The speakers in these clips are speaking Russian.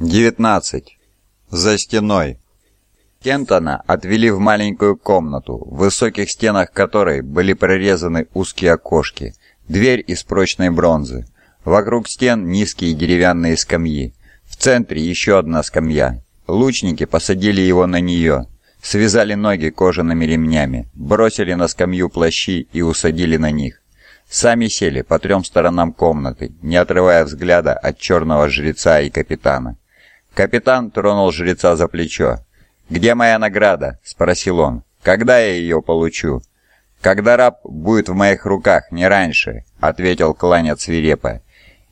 19. За стеной. Кентона отвели в маленькую комнату, в высоких стенах которой были прорезаны узкие окошки, дверь из прочной бронзы. Вокруг стен низкие деревянные скамьи. В центре еще одна скамья. Лучники посадили его на нее, связали ноги кожаными ремнями, бросили на скамью плащи и усадили на них. Сами сели по трем сторонам комнаты, не отрывая взгляда от черного жреца и капитана. Капитан тронул жреца за плечо. «Где моя награда?» — спросил он. «Когда я ее получу?» «Когда раб будет в моих руках, не раньше», — ответил кланец свирепо.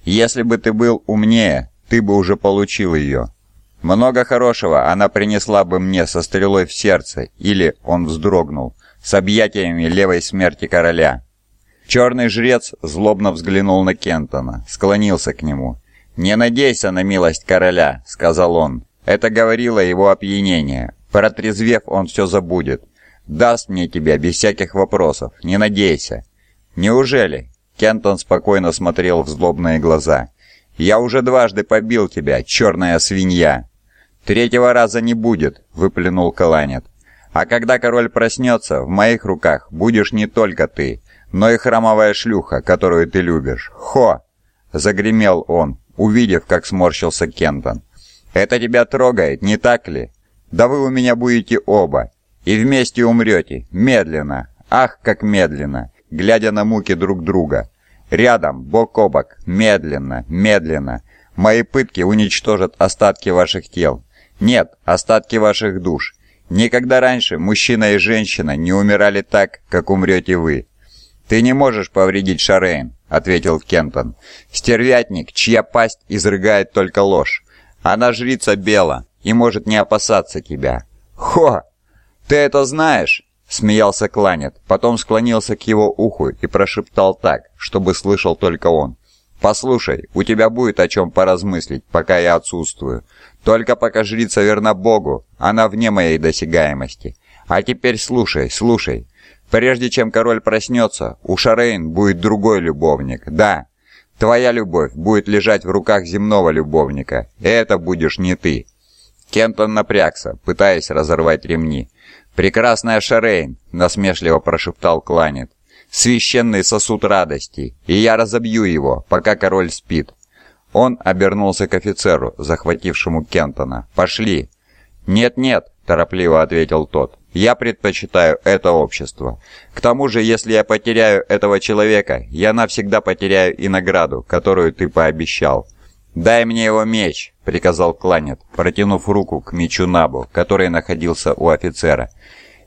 «Если бы ты был умнее, ты бы уже получил ее. Много хорошего она принесла бы мне со стрелой в сердце, или, он вздрогнул, с объятиями левой смерти короля». Черный жрец злобно взглянул на Кентона, склонился к нему. «Не надейся на милость короля», — сказал он. Это говорило его опьянение. Протрезвев, он все забудет. Даст мне тебя без всяких вопросов, не надейся. Неужели? Кентон спокойно смотрел в злобные глаза. Я уже дважды побил тебя, черная свинья. Третьего раза не будет, выплюнул Каланет. А когда король проснется, в моих руках будешь не только ты, но и храмовая шлюха, которую ты любишь. Хо! Загремел он, увидев, как сморщился Кентон. «Это тебя трогает, не так ли? Да вы у меня будете оба, и вместе умрете, медленно, ах, как медленно, глядя на муки друг друга. Рядом, бок о бок, медленно, медленно. Мои пытки уничтожат остатки ваших тел. Нет, остатки ваших душ. Никогда раньше мужчина и женщина не умирали так, как умрете вы. «Ты не можешь повредить Шарейн», — ответил Кентон. «Стервятник, чья пасть изрыгает только ложь. Она жрица Бела и может не опасаться тебя». «Хо! Ты это знаешь?» — смеялся Кланет, потом склонился к его уху и прошептал так, чтобы слышал только он. «Послушай, у тебя будет о чем поразмыслить, пока я отсутствую. Только пока жрица верна Богу, она вне моей досягаемости. А теперь слушай, слушай. Прежде чем король проснется, у Шарейн будет другой любовник. Да, твоя любовь будет лежать в руках земного любовника, и это будешь не ты». Кентон напрягся, пытаясь разорвать ремни. «Прекрасная Шарейн!» — насмешливо прошептал Кланет. «Священный сосуд радости, и я разобью его, пока король спит». Он обернулся к офицеру, захватившему Кентона. «Пошли!» «Нет-нет», — торопливо ответил тот. Я предпочитаю это общество. К тому же, если я потеряю этого человека, я навсегда потеряю и награду, которую ты пообещал. «Дай мне его меч», — приказал Кланет, протянув руку к мечу Набу, который находился у офицера.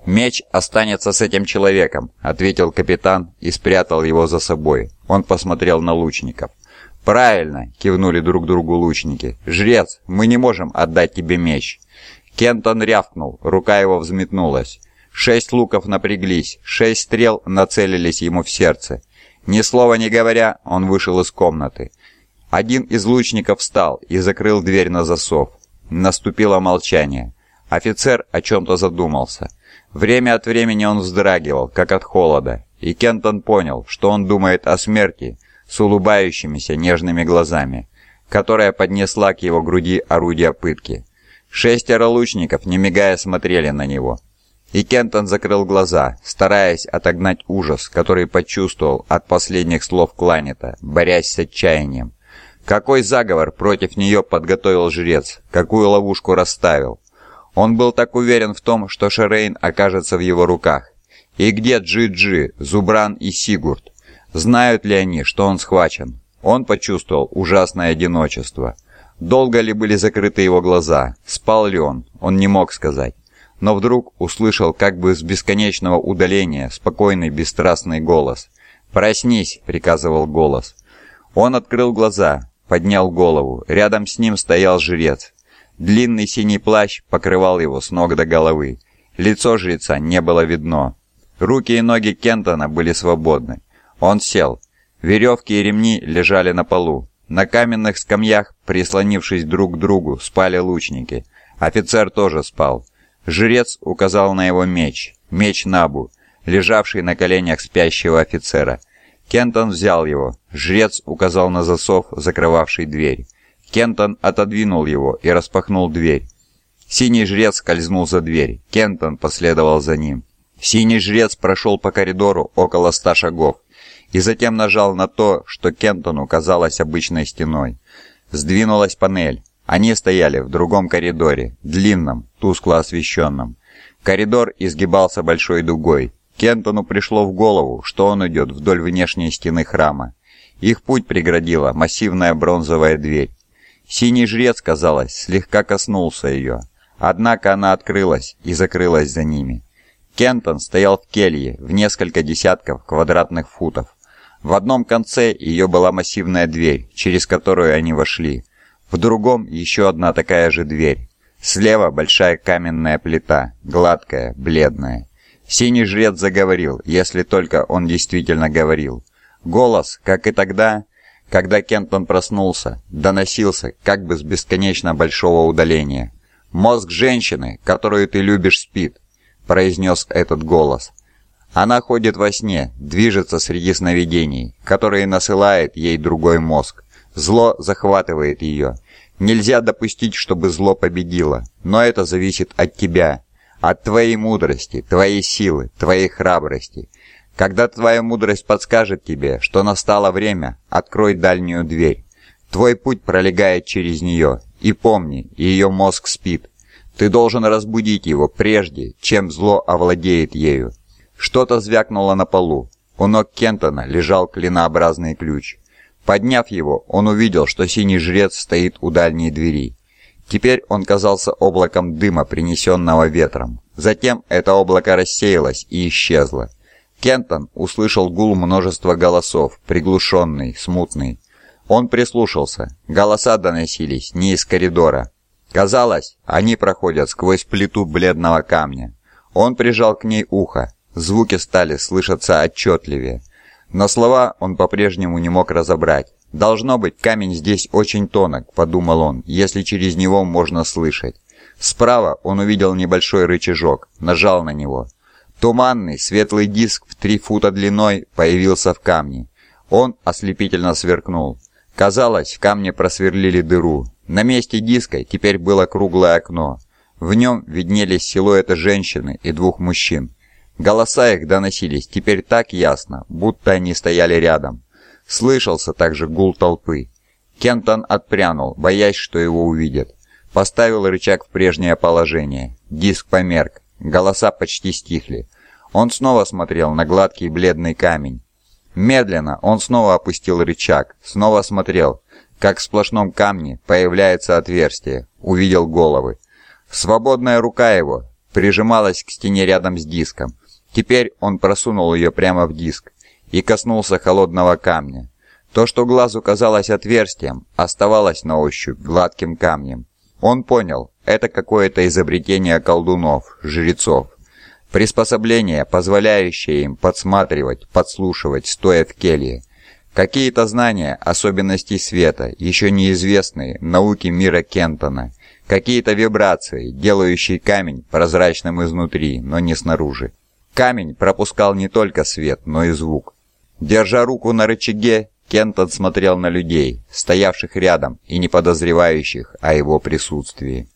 «Меч останется с этим человеком», — ответил капитан и спрятал его за собой. Он посмотрел на лучников. «Правильно», — кивнули друг другу лучники. «Жрец, мы не можем отдать тебе меч». Кентон рявкнул, рука его взметнулась. Шесть луков напряглись, шесть стрел нацелились ему в сердце. Ни слова не говоря, он вышел из комнаты. Один из лучников встал и закрыл дверь на засов. Наступило молчание. Офицер о чем-то задумался. Время от времени он вздрагивал, как от холода, и Кентон понял, что он думает о смерти с улыбающимися нежными глазами, которая поднесла к его груди орудие пытки. Шестеро лучников, не мигая, смотрели на него. И Кентон закрыл глаза, стараясь отогнать ужас, который почувствовал от последних слов Кланета, борясь с отчаянием. Какой заговор против нее подготовил жрец, какую ловушку расставил. Он был так уверен в том, что Шерейн окажется в его руках. И где Джи-Джи, Зубран и Сигурд? Знают ли они, что он схвачен? Он почувствовал ужасное одиночество – Долго ли были закрыты его глаза? Спал ли он? Он не мог сказать. Но вдруг услышал как бы с бесконечного удаления спокойный бесстрастный голос. «Проснись!» — приказывал голос. Он открыл глаза, поднял голову. Рядом с ним стоял жрец. Длинный синий плащ покрывал его с ног до головы. Лицо жреца не было видно. Руки и ноги Кентона были свободны. Он сел. Веревки и ремни лежали на полу. На каменных скамьях, прислонившись друг к другу, спали лучники. Офицер тоже спал. Жрец указал на его меч, меч Набу, лежавший на коленях спящего офицера. Кентон взял его. Жрец указал на засов, закрывавший дверь. Кентон отодвинул его и распахнул дверь. Синий жрец скользнул за дверь. Кентон последовал за ним. Синий жрец прошел по коридору около ста шагов и затем нажал на то, что Кентону казалось обычной стеной. Сдвинулась панель. Они стояли в другом коридоре, длинном, тускло освещенном. Коридор изгибался большой дугой. Кентону пришло в голову, что он идет вдоль внешней стены храма. Их путь преградила массивная бронзовая дверь. Синий жрец, казалось, слегка коснулся ее, однако она открылась и закрылась за ними. Кентон стоял в келье в несколько десятков квадратных футов. В одном конце ее была массивная дверь, через которую они вошли. В другом еще одна такая же дверь. Слева большая каменная плита, гладкая, бледная. Синий жрец заговорил, если только он действительно говорил. Голос, как и тогда, когда Кентон проснулся, доносился как бы с бесконечно большого удаления. «Мозг женщины, которую ты любишь, спит», — произнес этот голос. Она ходит во сне, движется среди сновидений, которые насылает ей другой мозг. Зло захватывает ее. Нельзя допустить, чтобы зло победило, но это зависит от тебя, от твоей мудрости, твоей силы, твоей храбрости. Когда твоя мудрость подскажет тебе, что настало время, открой дальнюю дверь. Твой путь пролегает через нее, и помни, ее мозг спит. Ты должен разбудить его прежде, чем зло овладеет ею. Что-то звякнуло на полу. У ног Кентона лежал клинообразный ключ. Подняв его, он увидел, что синий жрец стоит у дальней двери. Теперь он казался облаком дыма, принесенного ветром. Затем это облако рассеялось и исчезло. Кентон услышал гул множества голосов, приглушенный, смутный. Он прислушался. Голоса доносились не из коридора. Казалось, они проходят сквозь плиту бледного камня. Он прижал к ней ухо. Звуки стали слышаться отчетливее. Но слова он по-прежнему не мог разобрать. «Должно быть, камень здесь очень тонок», — подумал он, «если через него можно слышать». Справа он увидел небольшой рычажок, нажал на него — Туманный, светлый диск в три фута длиной появился в камне. Он ослепительно сверкнул. Казалось, в камне просверлили дыру. На месте диска теперь было круглое окно. В нем виднелись силуэты женщины и двух мужчин. Голоса их доносились теперь так ясно, будто они стояли рядом. Слышался также гул толпы. Кентон отпрянул, боясь, что его увидят. Поставил рычаг в прежнее положение. Диск померк. Голоса почти стихли. Он снова смотрел на гладкий бледный камень. Медленно он снова опустил рычаг, снова смотрел, как в сплошном камне появляется отверстие, увидел головы. Свободная рука его прижималась к стене рядом с диском. Теперь он просунул ее прямо в диск и коснулся холодного камня. То, что глазу казалось отверстием, оставалось на ощупь гладким камнем. Он понял, это какое-то изобретение колдунов, жрецов. Приспособление, позволяющее им подсматривать, подслушивать, стоя в келье. Какие-то знания особенностей света, еще неизвестные науке мира Кентона. Какие-то вибрации, делающие камень прозрачным изнутри, но не снаружи. Камень пропускал не только свет, но и звук. Держа руку на рычаге, Кентон смотрел на людей, стоявших рядом и не подозревающих о его присутствии.